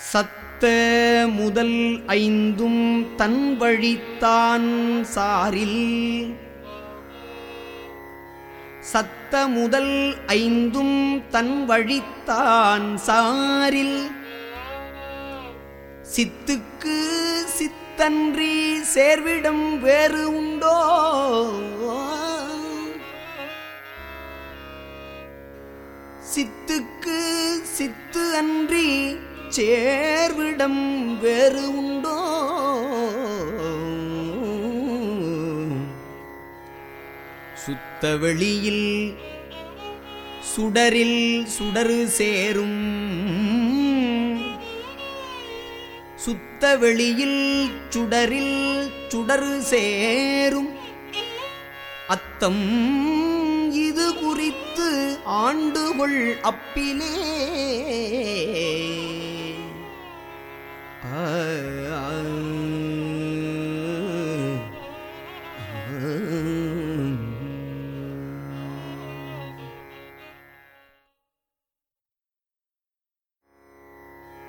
சத்த முதல் ஐந்தும் தன் வழித்தான் சாரில். சத்த முதல் ஐந்தும் தன் வழித்தான் சாரில். சித்துக்கு சித்தன்றி சேர்விடம் வேறு உண்டோ? சித்துக்கு சித்து அன்றி சேர்விடம் வேறு உண்டோ? சுத்த வெளியில் சுடரில் சுடரு சேரும். சுத்த வெளியில் சுடரில் சுடரு சேரும். அத்தம் இது குறித்து ஆண்டுகொள் அப்பிலே. I, I